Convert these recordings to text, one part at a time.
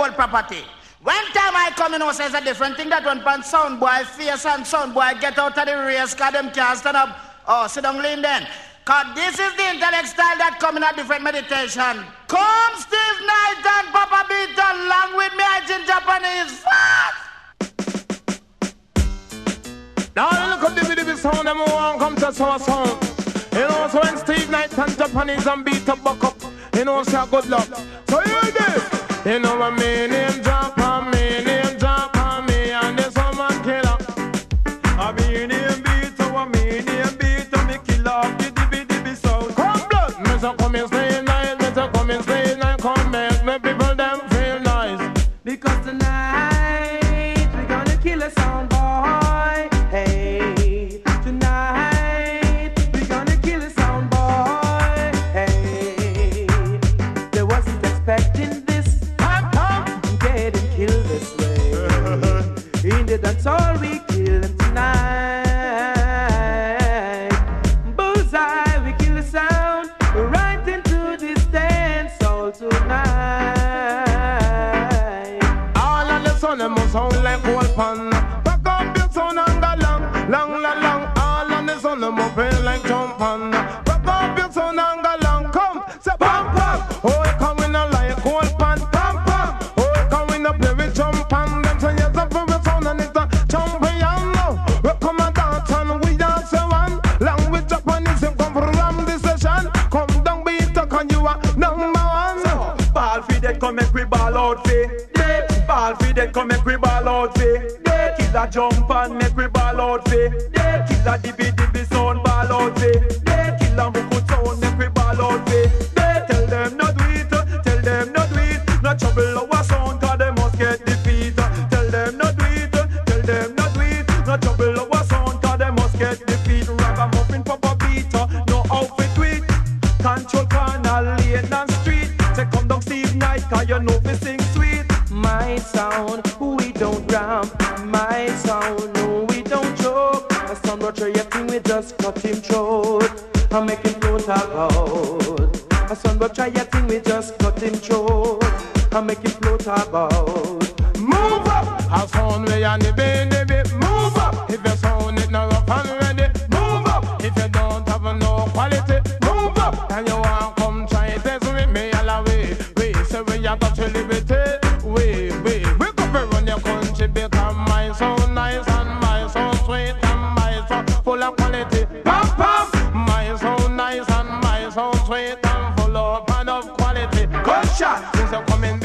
whole property. One time I come in, you know, says a different thing that one pan sound boy fierce and sound boy get out of the race cause them can't stand up. Oh, sit down lean then. Cause this is the intellect style that come in a different meditation. Come Steve Knight and Papa Beat along with me, I in Japanese. Fast! Now look up the video sound, them want come to our sound. You know, so when Steve Knight and Japanese and beat up buck up. You know, so good luck. So you this. You know, a million drop a minute. Things are coming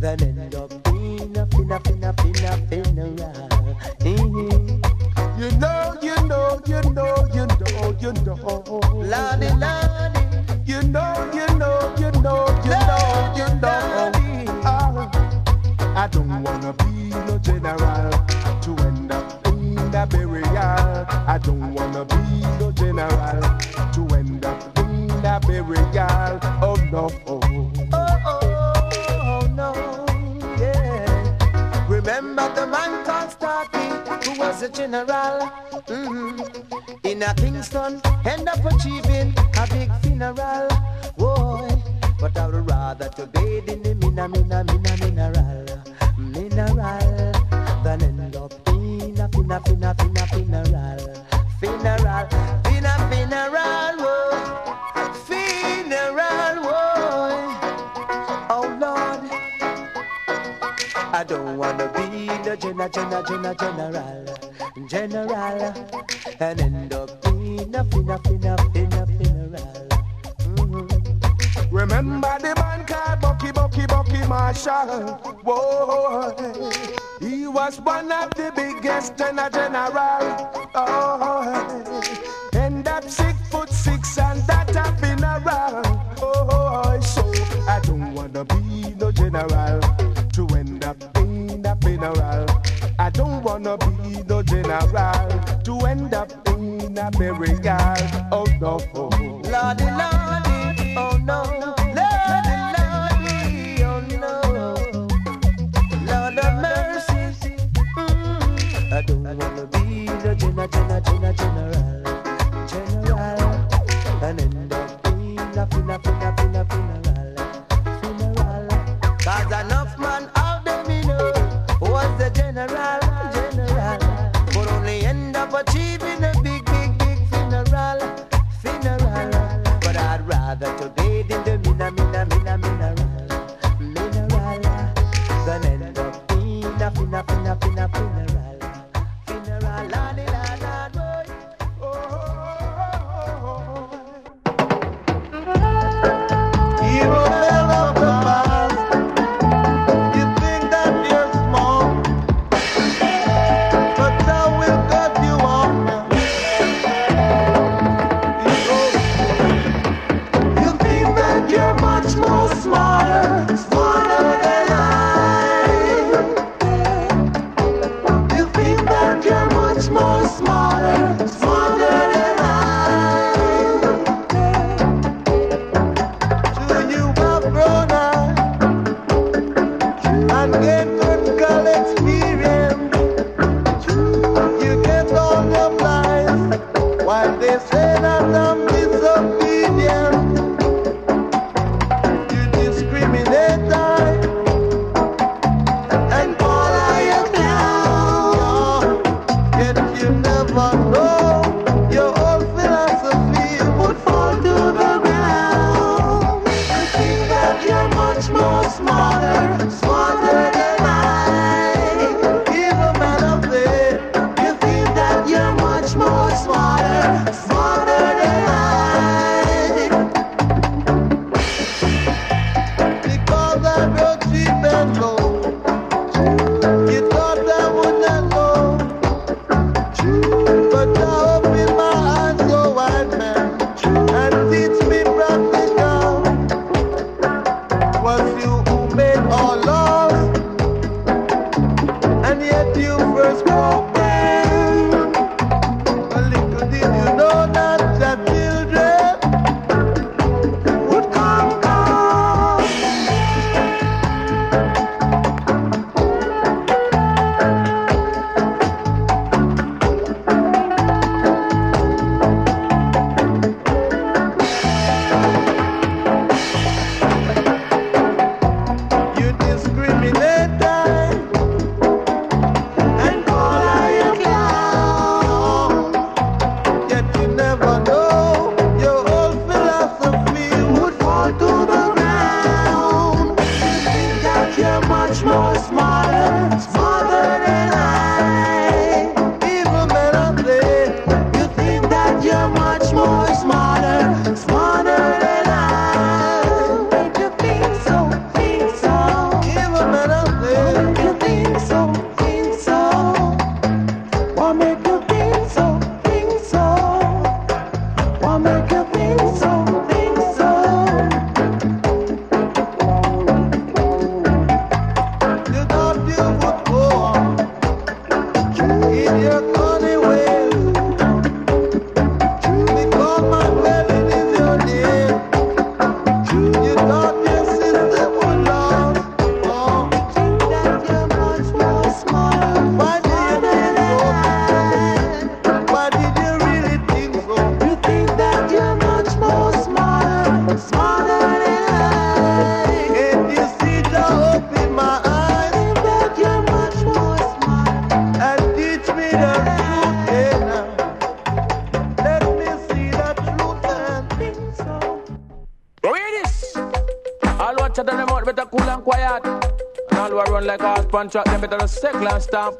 than end up being a finna, finna, finna, funeral. Mhm. You know, you know, you know, you know, you know. Lordy, Lordy. You know, you know, you know, you know, you know. Ah, I don't wanna be no general to end up in a burial. I don't wanna be no general. mm-hmm. In a Kingston, end up achieving a big funeral. Boy, but I would rather to bathe in the mina, mina, mina, mineral, mineral, than end up in a fina, fina, fina, funeral, funeral, fina, funeral, whoa, funeral. Oh Lord. I don't wanna be the general, general, general, general and end up being nothing, nothing, nothing, funeral. Mm-hmm. Remember the man called Bucky, Bucky, Bucky Marshall. Whoa, he was one of the biggest and a general. Oh, end up six foot six and that a funeral. Oh, so I don't wanna be no general to end up being a funeral. I don't wanna be no general to end up in a burial. Oh no, oh. Lordy, Lordy, oh no. Lordy, Lordy, oh no. Lord of mercy. Mm-hmm. I don't wanna be no general, general, general. run like a punch track, them better just second and stamp.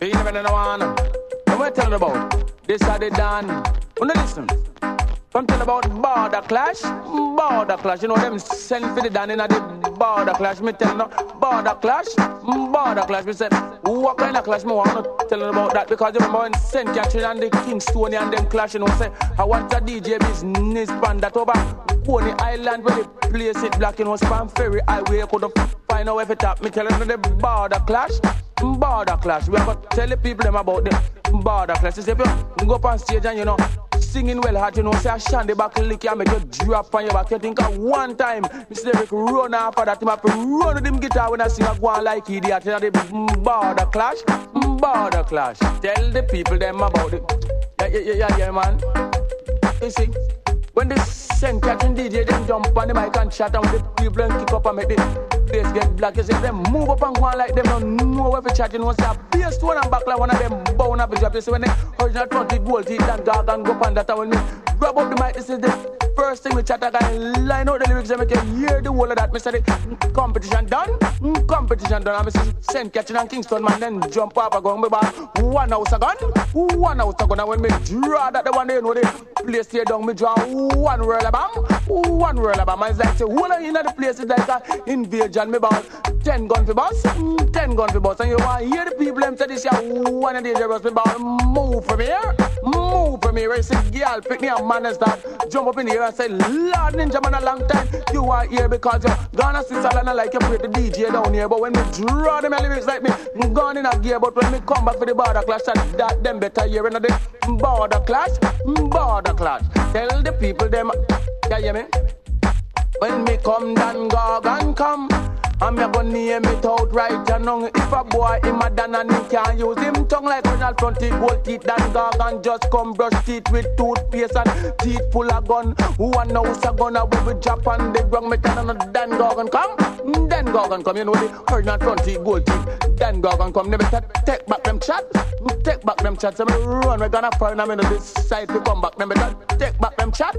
You never know one. What am telling about? This are the done. When listen, I'm telling about border clash, border clash. You know them send for the done in the border clash. Me telling them border clash, border clash. We said what kind of clash? Me want to tell them about that because you remember when Saint Catherine and the Kingston and them clash. You know say I want a DJ business band that over Coney Island where they place it black. You know Spam Ferry Highway could have find out if it tap me telling them the border clash. Border clash. We have to tell the people them about the border clash. If you go up on stage and you know singing well hard, you know, say a shandy back lick you make you drop on your back. You think of one time, Mr. Eric run after that, him to run with him guitar when I sing a go on like idiot. You know, the border clash, border clash. Tell the people them about it. Yeah, yeah, yeah, yeah, man. You see, when the Saint Catherine DJ, them jump on the mic and chat and the people and kick up and make the bass get black. You see, them move up and go on like them don't know every chat. You know, say a bass one and back like one of them bound up his job. You see, when the original front it gold teeth and dog and go and that when me grab up the mic, this is the first thing we chat I line out the lyrics and make can hear the whole of that. Me say the competition done, competition done. I say Saint Catherine and Kingston man then jump up and go back. One house a gun, one house a gun. And when me draw that the one they know the place here down, me draw one roll of bomb, one roll of bomb. And it's like say whole in the place is like a invasion. Me about ten gun for boss, mm, ten gun for boss. And you want to hear the people them say this here one of dangerous. Me about move from here, move from here. I say girl pick me a man and start jump up in air and say Lord Ninja man a long time. You are here because you're gonna see Salana like you the DJ down here. But when me draw them lyrics like me, I'm gone in a gear. But when me come back for the border clash, and that them better hear in the border clash, border clash. Tell the people them, yeah, hear me? When me come, Dan Gorgon come. I'm a gonna name it out right and wrong. If a boy him a dan and he can't use him tongue like Ronald front teeth, gold teeth, Dan Gorgon just come brush teeth with toothpaste and teeth full of gun. One house a gun, a we will drop on the ground. On Dan Gorgon come, Mm, Dan Gorgon come. You know the original front teeth, gold teeth. Dan Gorgon come. Never ta- take back them chat, Mm, take back them chat. So me run, we gonna find them in this side to come back. Never ta- take back them chat.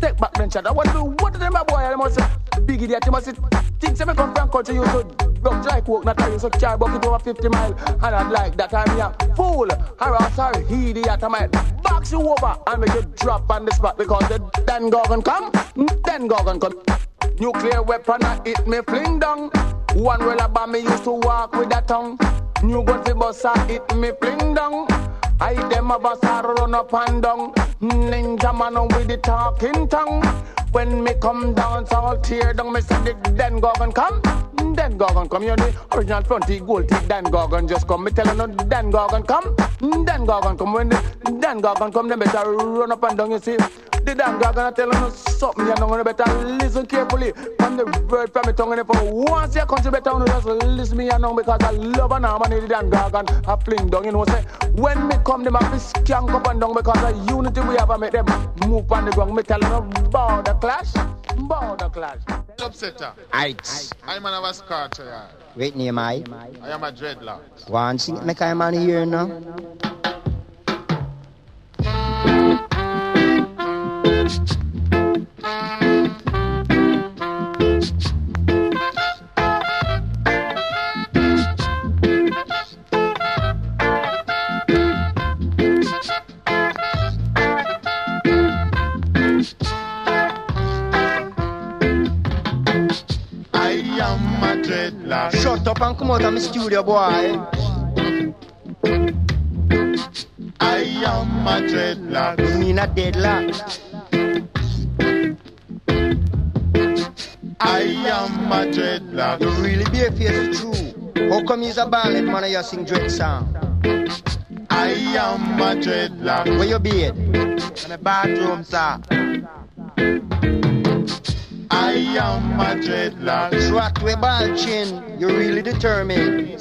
Take back them chat. I want to do what them a boy. I must say, big idiot. You must say, think say me come from country. You so rough dry coke, not you so car bucket over 50 mile. And I'd like that I'm a fool. Or sorry, idiot. I might box you over and make you drop on the spot because the Dan Gorgon come, Dan Gorgon come. Nuclear weapon I hit me fling down. One roll about me used to walk with a tongue. New gun fi bust I hit me fling down. I them a bust a run up and down. Ninja man with the talking tongue. When me come down, so I'll tear down. Me say the go and come. Dan Gorgon come. You the original front teeth, gold teeth. Dan Gorgon just come. Me tell you Dan Gorgon come. Dan Gorgon come. When the Dan Gorgon come, them better run up and down. You see. The Dan Gorgon I tell you something. You know you better listen carefully. From the word from me tongue. And I once your country better, you just listen me you know because I love and harmony. The Dan Gorgon I fling down. You know say when me come, them have to skank up and down because the unity we have. I make them move on the ground. Me tell you no the clash, border clash. Upsetter. Heights. I'm an of Scorcher, yeah. Great name, I. I am a dreadlock. One sing it, make I man here now. I up and come out of my studio, boy. I am a dreadlock. You mean a deadlock? I am a dreadlock. You really be a face true. How come you's a ballad man and you sing dread song? I am a dreadlock. Where you be it? In the bathroom, sir. I am a dreadlock. Trot with ball chin. You really determined.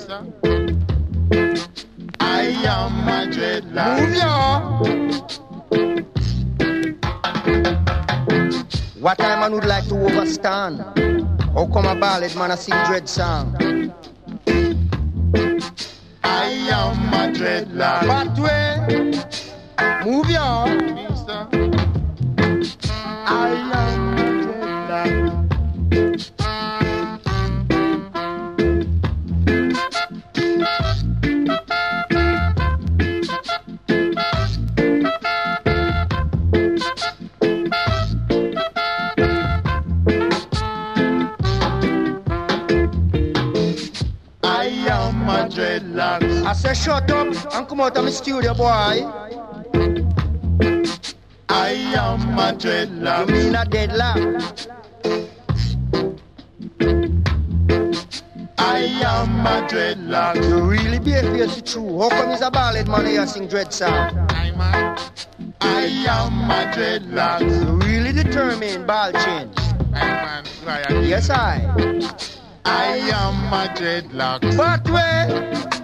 I am a dreadlock. Move ya. What time man would like to overstand? How come a ballad man a sing dread song? I am a dreadlock. What way? Move ya. I am I say shut up and come out of my studio, boy. I am a You mean a deadlock? I am a dreadlock. You really be a face true. How come he's a ballad man here sing dread song? I'm a, I am a dreadlock. You really determined, ball chin. I'm a. Yes, I. I am a dreadlock. But way,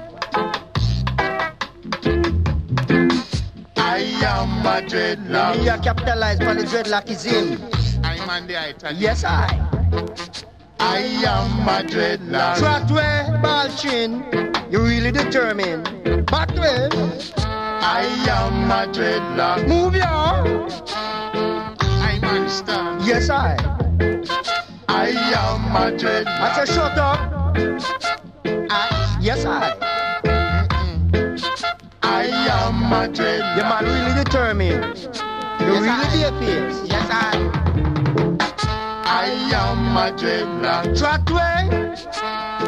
me dreadlock. a capitalize on the dreadlockism. I'm on the Italian. Yes, I. I am a dreadlock. Trot way, ball chin. You really determined. But way, I am a dreadlock. move your. I'm understand. Yes, I. I am a dreadlock. I say shut up. I, yes, I. I am a The dreadlock. man really determined. You really be a face. Yes, I. I am a dreadlock. Trot way.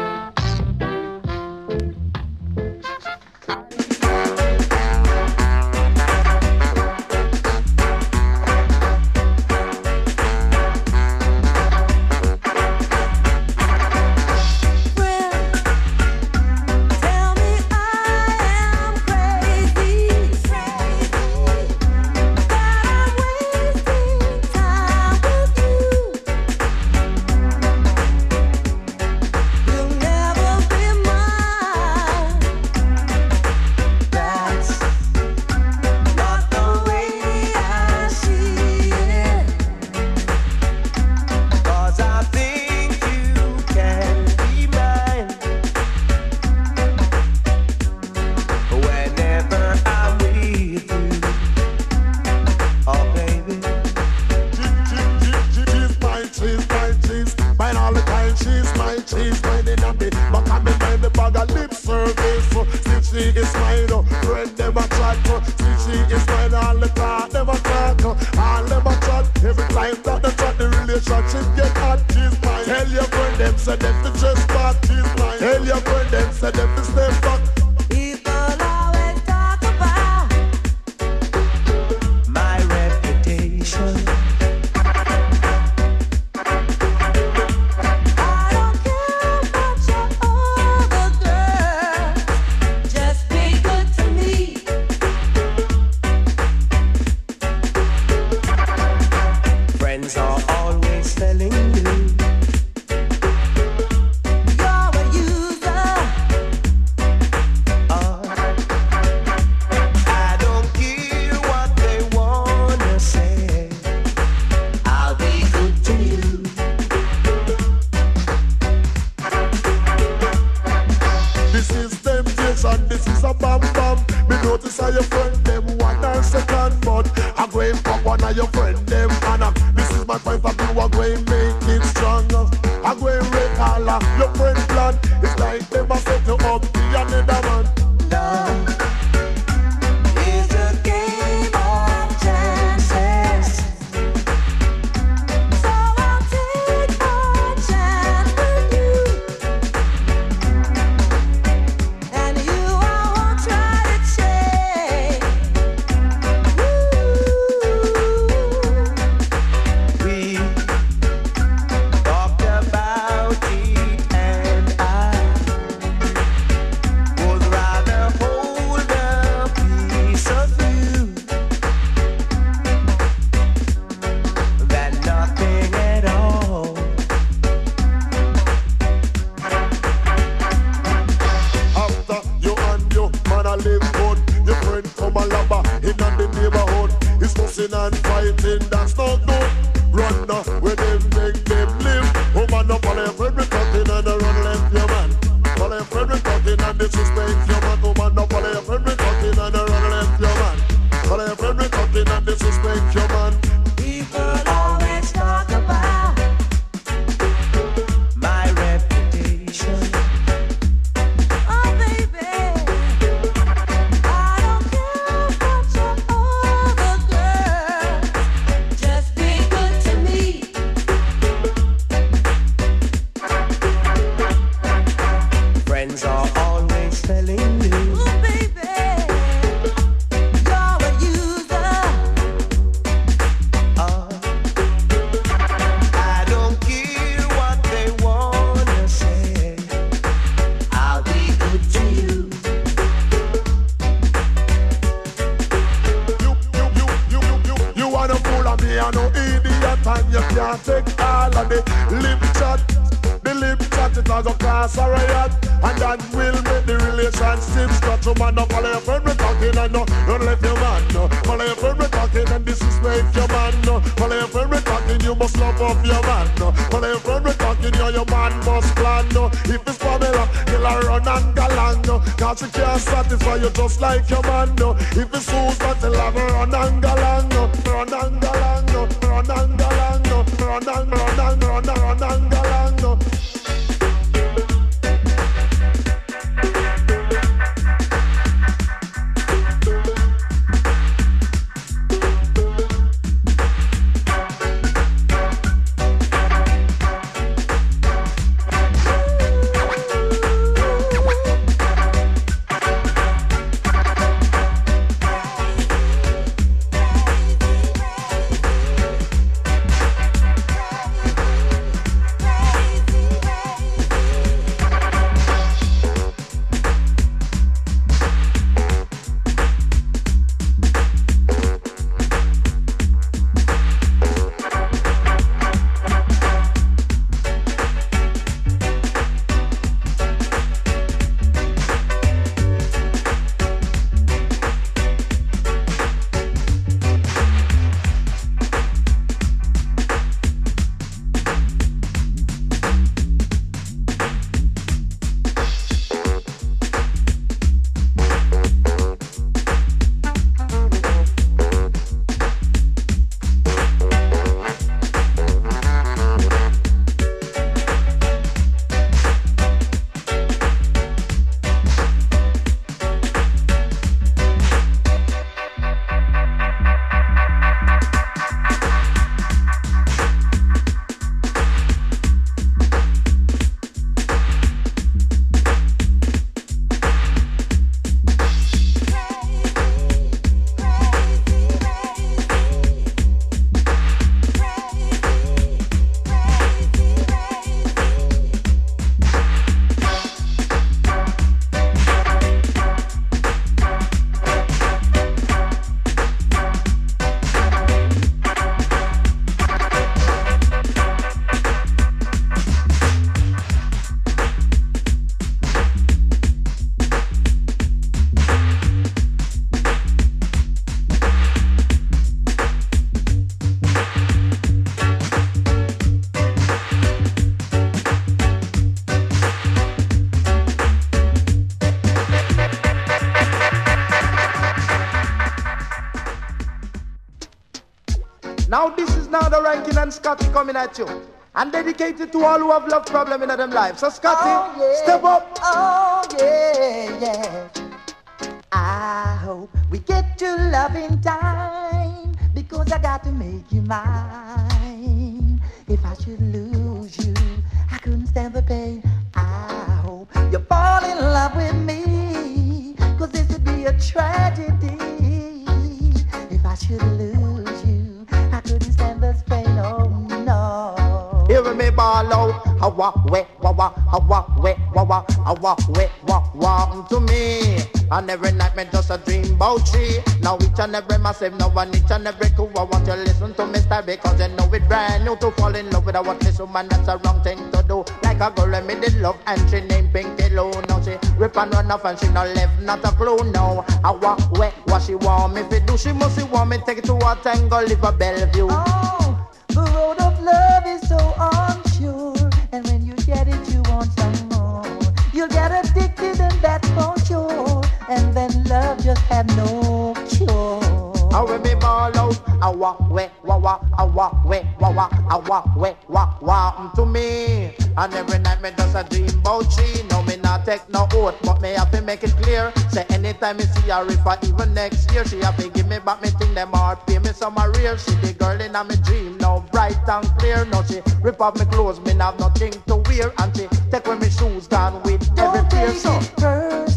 Your friend them and uh, this is my point of view. I go and coming at you. And dedicated to all who have love problem in their life. So Scotty, Oh, yeah. step up. Oh, yeah, yeah. I hope we get to love in time because I got to make you mine. And every night me just a dream about she. Now each and every massive, now and each and every cool. I want you to listen to me style because you know it brand new to fall in love with a worthless woman. That's a wrong thing to do. Like a girl, me did love and she named Pinky Lou. Now she rip and run off and she not left not a clue. Now I walk where what she want me to do. She must want me take it to a tango, live a Bellevue. Oh, the road of love is so unsure, just have no cure. I will be ball out. I walk way, wah wah, I walk way, wah wah, I walk way, wah wah mm, to me. And every night me just a dream about she. No me not take no oath, but me have to make it clear. Say anytime me see her, if I even next year, she have to give me back me thing them heart, pay me some arrears. She the girl in a me dream, now bright and clear. Now she rip off me clothes, me have nothing to wear, and she take away me shoes gone with every Don't tear. So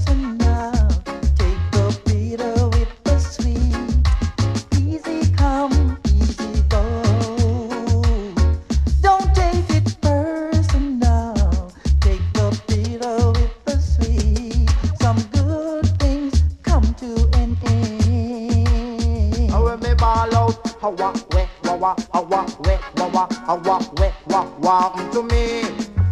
Hawa, we, wawa, hawa, we, wawa, we, where, what, what to me.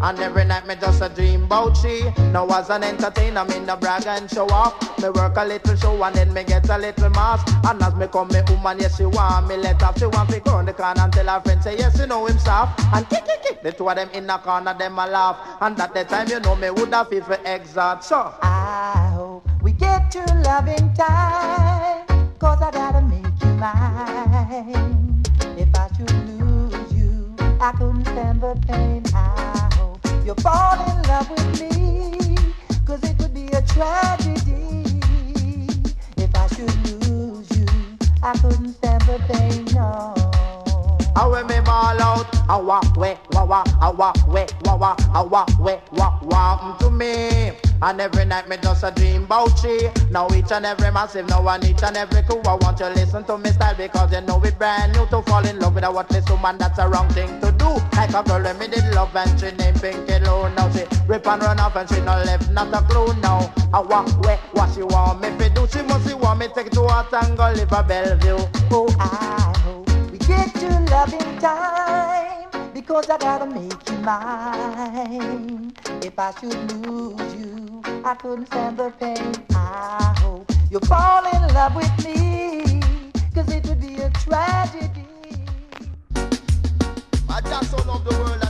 And every night me just a dream about she. Now as an entertainer, me no brag and show off. Me work a little show and then me get a little mask. And as me come me woman, yes she want me let off. She want me go on the corner and tell her friend say yes, you know him soft. And kick kick kick, the two of them in the corner, them a laugh. And at the time you know me would have feel for exalt. So I hope we get to loving time. Cause I gotta make you mine. If I should lose you, I couldn't stand the pain. I hope you'll fall in love with me. Cause it would be a tragedy. If I should lose you, I couldn't stand the pain, no. I when me ball out, I walk way, wah wah, I walk way, wah wah, I walk way, wah wah to me. And every night me just a dream about she. Now each and every massive, now and each and every cool. I want you to listen to me style because you know it brand new to fall in love with a worthless woman. That's a wrong thing to do. Like a girl when me did love and she named Pinky Lou. Now she rip and run off and she no left not a clue now. I walk way, what she want me to do. She must want me take to a tango, live a Bellevue. Oh, I hope we get to loving time because I gotta make you mine. If I should lose you, I couldn't stand the pain. I hope you'll fall in love with me because it would be a tragedy. I just love the world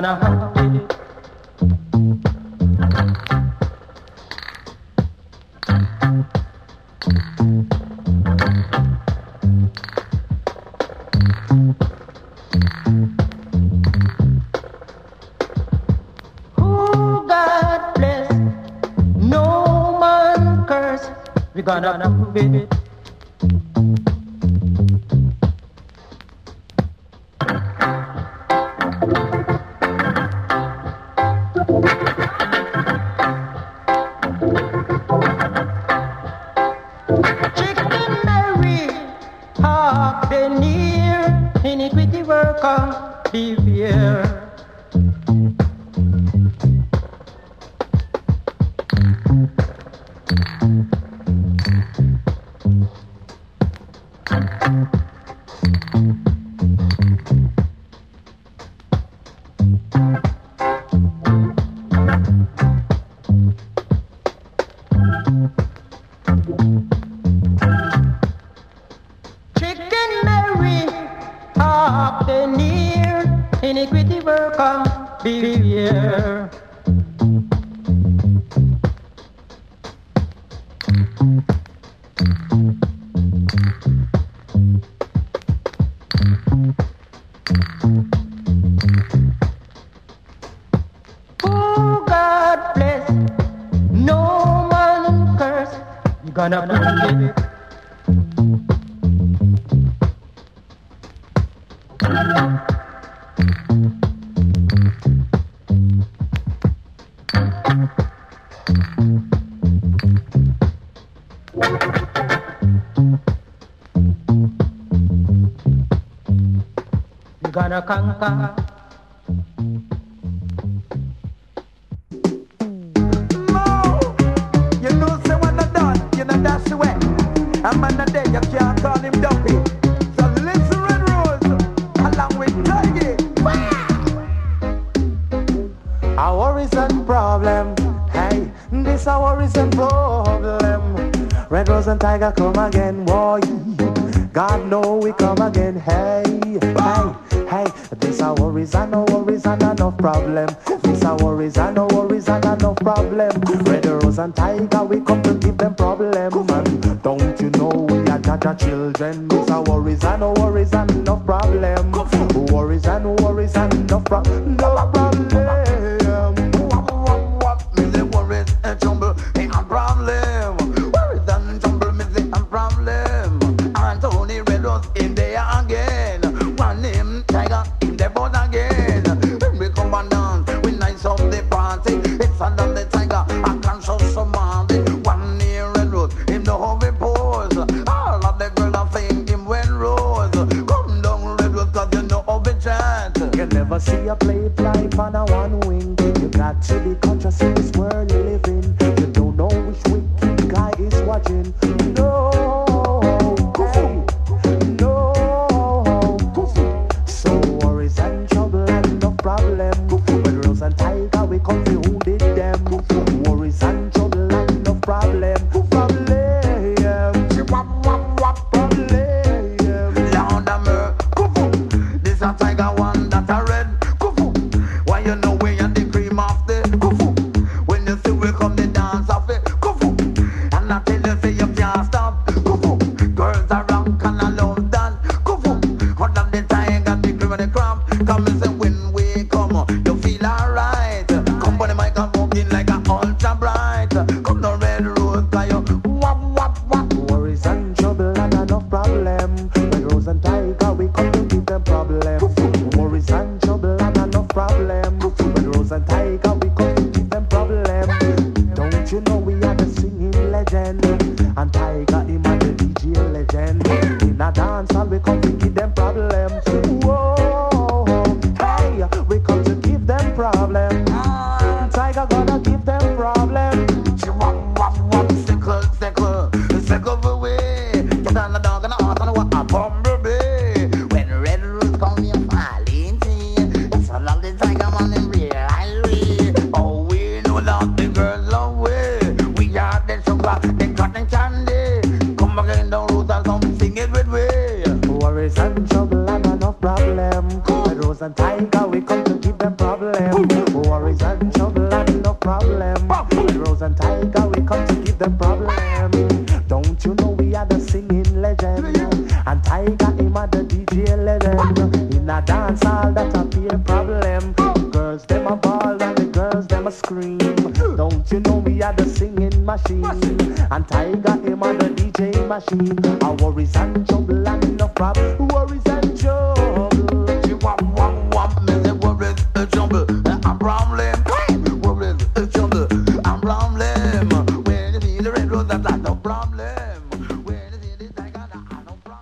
worker.